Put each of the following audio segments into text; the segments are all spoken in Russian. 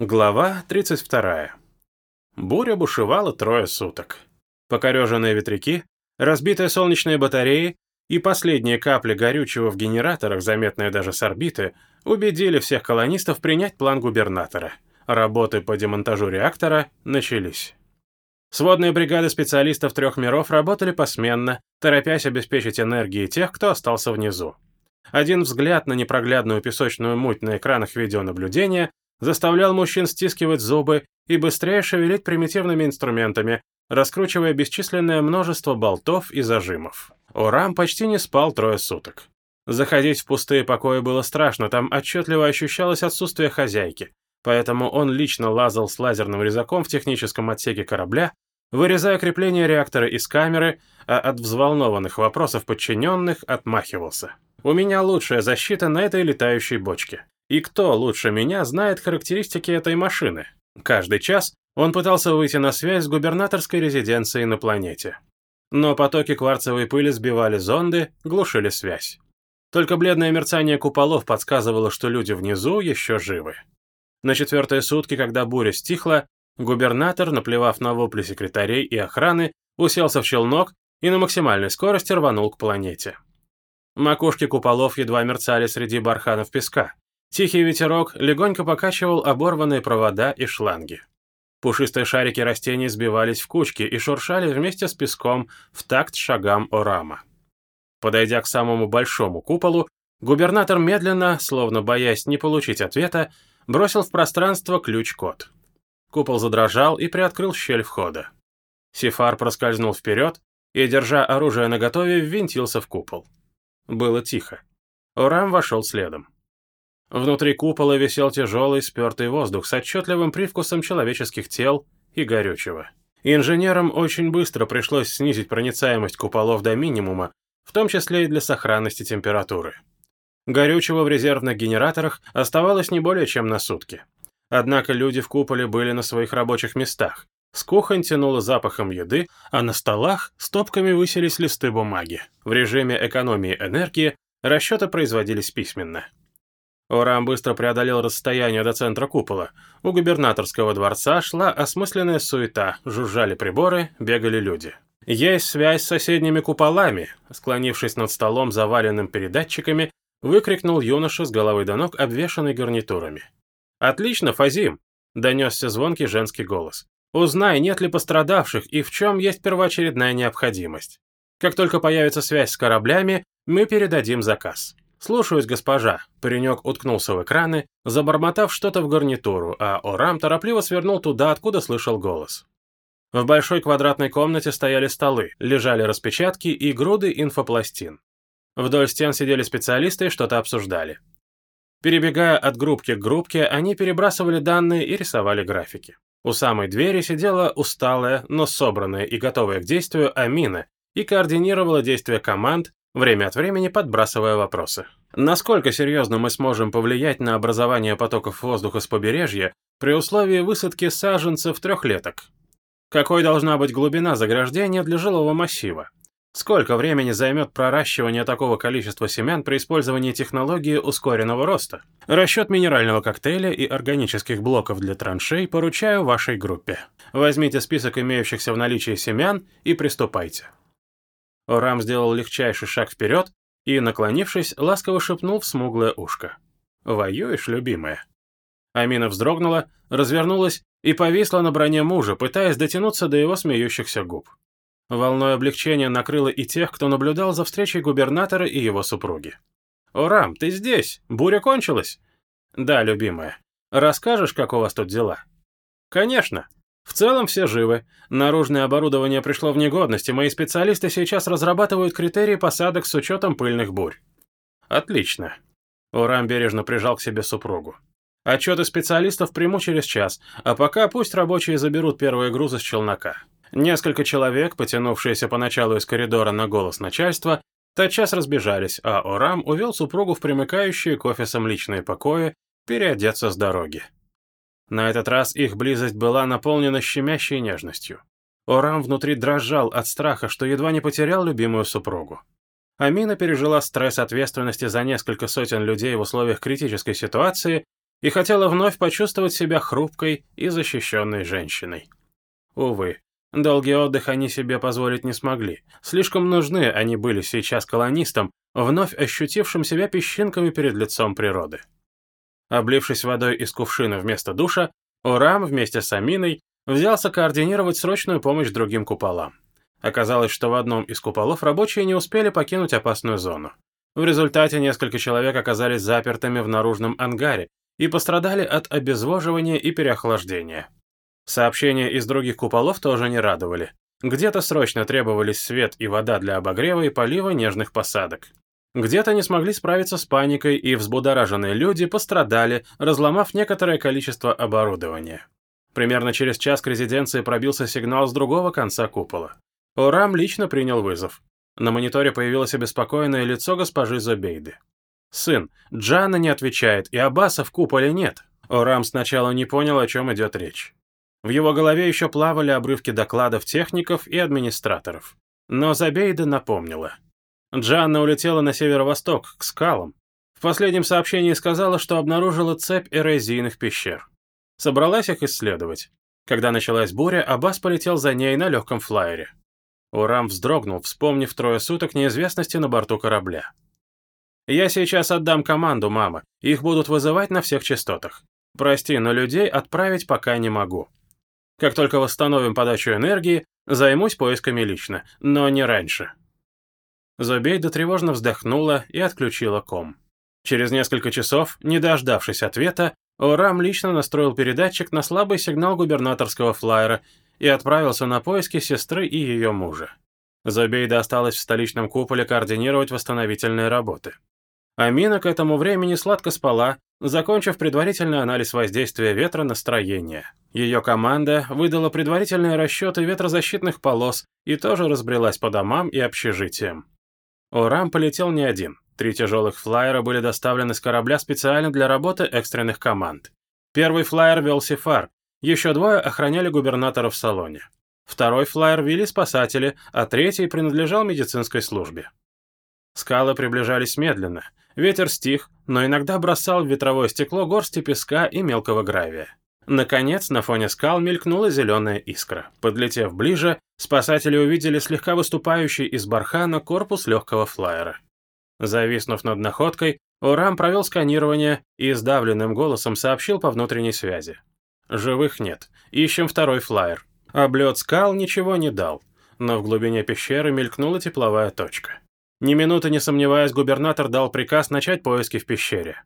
Глава 32. Буря бушевала трое суток. Покореженные ветряки, разбитые солнечные батареи и последние капли горючего в генераторах, заметные даже с орбиты, убедили всех колонистов принять план губернатора. Работы по демонтажу реактора начались. Сводные бригады специалистов трех миров работали посменно, торопясь обеспечить энергией тех, кто остался внизу. Один взгляд на непроглядную песочную муть на экранах видеонаблюдения заставлял мужчин стискивать зубы и быстрее шевелить примитивными инструментами, раскручивая бесчисленное множество болтов и зажимов. Урам почти не спал трое суток. Заходить в пустые покои было страшно, там отчетливо ощущалось отсутствие хозяйки, поэтому он лично лазал с лазерным резаком в техническом отсеке корабля, вырезая крепление реактора из камеры, а от взволнованных вопросов подчиненных отмахивался. «У меня лучшая защита на этой летающей бочке. И кто лучше меня знает характеристики этой машины? Каждый час он пытался выйти на связь с губернаторской резиденцией на планете. Но потоки кварцевой пыли сбивали зонды, глушили связь. Только бледное мерцание куполов подсказывало, что люди внизу еще живы. На четвертые сутки, когда буря стихла, губернатор, наплевав на вопли секретарей и охраны, уселся в челнок и на максимальной скорости рванул к планете. Макушки куполов едва мерцали среди барханов песка. Тихий ветерок легонько покачивал оборванные провода и шланги. Пушистые шарики растений сбивались в кучки и шуршали вместе с песком в такт шагам Орама. Подойдя к самому большому куполу, губернатор медленно, словно боясь не получить ответа, бросил в пространство ключ-код. Купол задрожал и приоткрыл щель входа. Сифар проскользнул вперед и, держа оружие наготове, ввинтился в купол. Было тихо. Орам вошел следом. Внутри купола висел тяжелый спертый воздух с отчетливым привкусом человеческих тел и горючего. Инженерам очень быстро пришлось снизить проницаемость куполов до минимума, в том числе и для сохранности температуры. Горючего в резервных генераторах оставалось не более чем на сутки. Однако люди в куполе были на своих рабочих местах. С кухонь тянуло запахом еды, а на столах стопками высились листы бумаги. В режиме экономии энергии расчеты производились письменно. Орам быстро преодолел расстояние до центра купола. У губернаторского дворца шла осмысленная суета, жужжали приборы, бегали люди. «Есть связь с соседними куполами», склонившись над столом, заваленным передатчиками, выкрикнул юноша с головы до ног, обвешанный гарнитурами. «Отлично, Фазим!» — донесся звонкий женский голос. «Узнай, нет ли пострадавших и в чем есть первоочередная необходимость. Как только появится связь с кораблями, мы передадим заказ». «Слушаюсь, госпожа». Паренек уткнулся в экраны, забормотав что-то в гарнитуру, а Орам торопливо свернул туда, откуда слышал голос. В большой квадратной комнате стояли столы, лежали распечатки и груды инфопластин. Вдоль стен сидели специалисты и что-то обсуждали. Перебегая от группки к группке, они перебрасывали данные и рисовали графики. У самой двери сидела усталая, но собранная и готовая к действию Амина и координировала действия команд, время от времени подбрасывая вопросы. Насколько серьезно мы сможем повлиять на образование потоков воздуха с побережья при условии высадки саженцев трехлеток? Какой должна быть глубина заграждения для жилого массива? Сколько времени займет проращивание такого количества семян при использовании технологии ускоренного роста? Расчет минерального коктейля и органических блоков для траншей поручаю вашей группе. Возьмите список имеющихся в наличии семян и приступайте. Орам сделал легчайший шаг вперед и, наклонившись, ласково шепнул в смуглое ушко. «Воюешь, любимая?» Амина вздрогнула, развернулась и повисла на броне мужа, пытаясь дотянуться до его смеющихся губ. Волной облегчения накрыло и тех, кто наблюдал за встречей губернатора и его супруги. «Орам, ты здесь? Буря кончилась?» «Да, любимая. Расскажешь, как у вас тут дела?» «Конечно. В целом все живы. Наружное оборудование пришло в негодность, и мои специалисты сейчас разрабатывают критерии посадок с учетом пыльных бурь. Отлично. Урам бережно прижал к себе супругу. Отчеты специалистов приму через час, а пока пусть рабочие заберут первые грузы с челнока. Несколько человек, потянувшиеся поначалу из коридора на голос начальства, тотчас разбежались, а Орам увел супругу в примыкающие к офисам личные покои переодеться с дороги. На этот раз их близость была наполнена щемящей нежностью. Орам внутри дрожал от страха, что едва не потерял любимую супругу. Амина пережила стресс ответственности за несколько сотен людей в условиях критической ситуации и хотела вновь почувствовать себя хрупкой и защищенной женщиной. Увы, долгий отдых они себе позволить не смогли. Слишком нужны они были сейчас колонистам, вновь ощутившим себя песчинками перед лицом природы. Облившись водой из кувшина вместо душа, Урам вместе с Аминой взялся координировать срочную помощь другим куполам. Оказалось, что в одном из куполов рабочие не успели покинуть опасную зону. В результате несколько человек оказались запертыми в наружном ангаре и пострадали от обезвоживания и переохлаждения. Сообщения из других куполов тоже не радовали. Где-то срочно требовались свет и вода для обогрева и полива нежных посадок. Где-то не смогли справиться с паникой, и взбудораженные люди пострадали, разломав некоторое количество оборудования. Примерно через час к резиденции пробился сигнал с другого конца купола. Орам лично принял вызов. На мониторе появилось обеспокоенное лицо госпожи Зобейды. «Сын, Джана не отвечает, и Аббаса в куполе нет». Орам сначала не понял, о чем идет речь. В его голове еще плавали обрывки докладов техников и администраторов. Но Забейда напомнила. Джанна улетела на северо-восток, к скалам. В последнем сообщении сказала, что обнаружила цепь эрозийных пещер. Собралась их исследовать. Когда началась буря, Аббас полетел за ней на легком флайере. Урам вздрогнул, вспомнив трое суток неизвестности на борту корабля. «Я сейчас отдам команду, мама. Их будут вызывать на всех частотах. Прости, но людей отправить пока не могу. Как только восстановим подачу энергии, займусь поисками лично, но не раньше». Зубейда тревожно вздохнула и отключила ком. Через несколько часов, не дождавшись ответа, Орам лично настроил передатчик на слабый сигнал губернаторского флайера и отправился на поиски сестры и ее мужа. Зубейда осталась в столичном куполе координировать восстановительные работы. Амина к этому времени сладко спала, закончив предварительный анализ воздействия ветра на строение. Ее команда выдала предварительные расчеты ветрозащитных полос и тоже разбрелась по домам и общежитиям. Орам полетел не один. Три тяжелых флайера были доставлены с корабля специально для работы экстренных команд. Первый флайер вел Сефар, еще двое охраняли губернатора в салоне. Второй флайер вели спасатели, а третий принадлежал медицинской службе. Скалы приближались медленно. Ветер стих, но иногда бросал в ветровое стекло горсти песка и мелкого гравия. Наконец, на фоне скал мелькнула зеленая искра. Подлетев ближе, спасатели увидели слегка выступающий из бархана корпус легкого флайера. Зависнув над находкой, Урам провел сканирование и сдавленным голосом сообщил по внутренней связи. «Живых нет. Ищем второй флайер». Облет скал ничего не дал, но в глубине пещеры мелькнула тепловая точка. Ни минуты не сомневаясь, губернатор дал приказ начать поиски в пещере.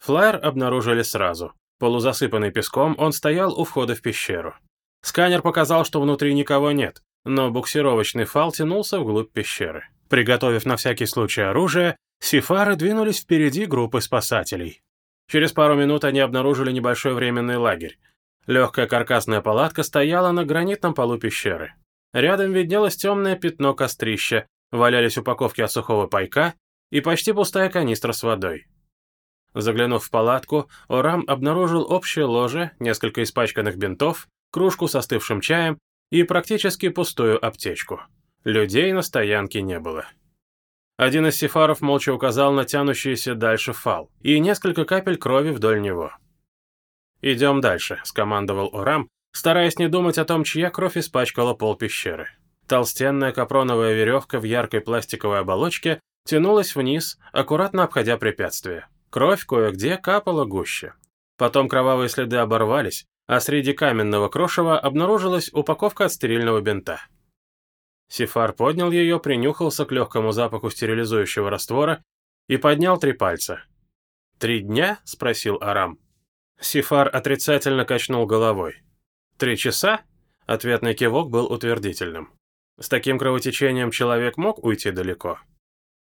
Флайер обнаружили сразу. Полузасыпанный песком, он стоял у входа в пещеру. Сканер показал, что внутри никого нет, но буксировочный фал тянулся вглубь пещеры. Приготовив на всякий случай оружие, сифары двинулись впереди группы спасателей. Через пару минут они обнаружили небольшой временный лагерь. Легкая каркасная палатка стояла на гранитном полу пещеры. Рядом виднелось темное пятно кострища, валялись упаковки от сухого пайка и почти пустая канистра с водой. Заглянув в палатку, Орам обнаружил общее ложе, несколько испачканных бинтов, кружку с остывшим чаем и практически пустую аптечку. Людей на стоянке не было. Один из сефаров молча указал на тянущийся дальше фал и несколько капель крови вдоль него. «Идем дальше», — скомандовал Орам, стараясь не думать о том, чья кровь испачкала пол пещеры. Толстенная капроновая веревка в яркой пластиковой оболочке тянулась вниз, аккуратно обходя препятствие. Кровь кое-где капала гуще. Потом кровавые следы оборвались, а среди каменного крошева обнаружилась упаковка от стерильного бинта. Сифар поднял ее, принюхался к легкому запаху стерилизующего раствора и поднял три пальца. «Три дня?» — спросил Арам. Сифар отрицательно качнул головой. «Три часа?» — ответный кивок был утвердительным. С таким кровотечением человек мог уйти далеко.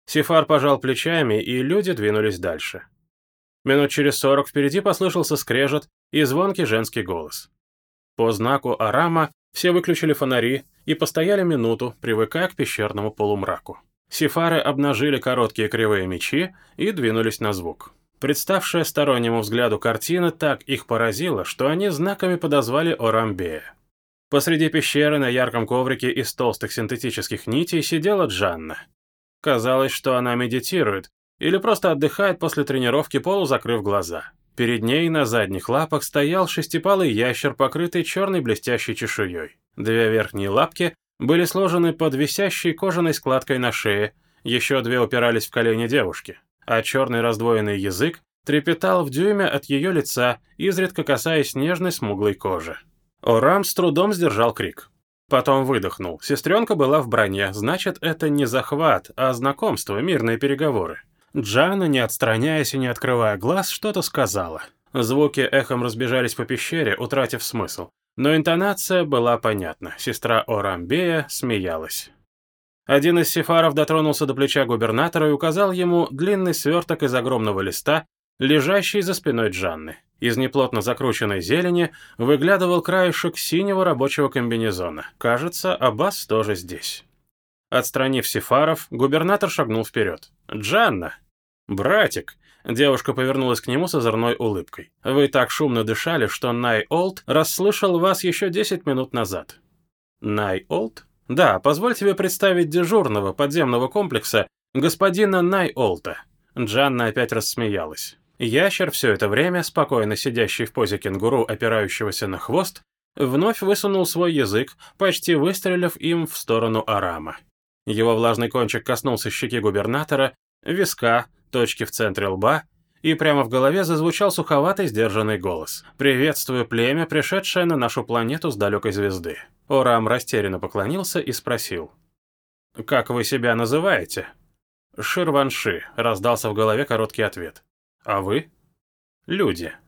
Сифар пожал плечами, и люди двинулись дальше. Минут через сорок впереди послышался скрежет и звонкий женский голос. По знаку Арама все выключили фонари и постояли минуту, привыкая к пещерному полумраку. Сифары обнажили короткие кривые мечи и двинулись на звук. Представшая стороннему взгляду картина так их поразила, что они знаками подозвали Орамбея. Посреди пещеры на ярком коврике из толстых синтетических нитей сидела Джанна. Казалось, что она медитирует, или просто отдыхает после тренировки, полузакрыв глаза. Перед ней на задних лапах стоял шестипалый ящер, покрытый черной блестящей чешуей. Две верхние лапки были сложены под висящей кожаной складкой на шее, еще две упирались в колени девушки, а черный раздвоенный язык трепетал в дюйме от ее лица, изредка касаясь нежной смуглой кожи. Орам с трудом сдержал крик. Потом выдохнул. Сестренка была в броне, значит, это не захват, а знакомство, мирные переговоры. Джана, не отстраняясь и не открывая глаз, что-то сказала. Звуки эхом разбежались по пещере, утратив смысл. Но интонация была понятна. Сестра Орамбея смеялась. Один из сефаров дотронулся до плеча губернатора и указал ему длинный сверток из огромного листа, лежащий за спиной Джанны. Из неплотно закрученной зелени выглядывал краешек синего рабочего комбинезона. Кажется, Аббас тоже здесь. Отстранив сефаров, губернатор шагнул вперед. «Джанна!» «Братик!» Девушка повернулась к нему с озорной улыбкой. «Вы так шумно дышали, что Най Олд расслышал вас еще десять минут назад». «Най Олд?» «Да, позволь тебе представить дежурного подземного комплекса, господина Най Олта». Джанна опять рассмеялась. Ящер, все это время, спокойно сидящий в позе кенгуру, опирающегося на хвост, вновь высунул свой язык, почти выстрелив им в сторону Арама. Его влажный кончик коснулся щеки губернатора, виска, точки в центре лба, и прямо в голове зазвучал суховатый сдержанный голос. «Приветствую племя, пришедшее на нашу планету с далекой звезды». Орам растерянно поклонился и спросил. «Как вы себя называете?» «Ширванши», — раздался в голове короткий ответ. «А вы?» «Люди».